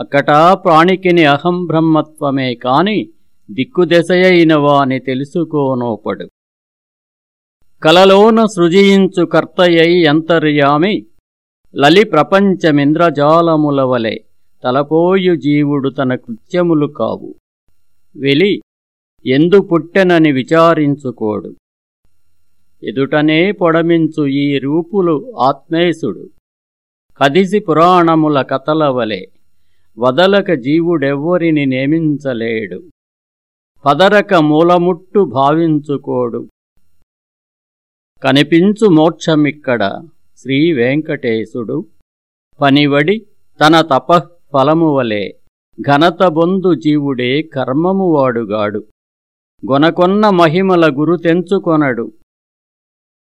అక్కటా ప్రాణికిని అహం బ్రహ్మత్వమే కాని దిక్కుదెసయైన వాని తెలుసుకోనోపడు. కలలోన సృజించు కర్తయ్యై అంతర్యామి లలి ప్రపంచమింద్రజాలముల వలె తలపోయు జీవుడు తన కృత్యములు కావు. వెలి ఎందు పుట్టెనని విచారించుకోడు. ఎదుటనే పొడమించు ఈ రూపులు ఆత్మేశుడు. కదిసి పురాణముల కథలవలే వదలక జీవుడెవ్వరిని నేమించలేడు పదరక మూలముట్టు భావించుకోడు. కనిపించు మోక్షమిక్కడ శ్రీవేంకటేశుడు పనివడి తన తపఃఫలమువలే వలె ఘనత బొందు జీవుడే కర్మమువాడుగాడు గొనకొన్న మహిమల గురు తెంచుకొనడు.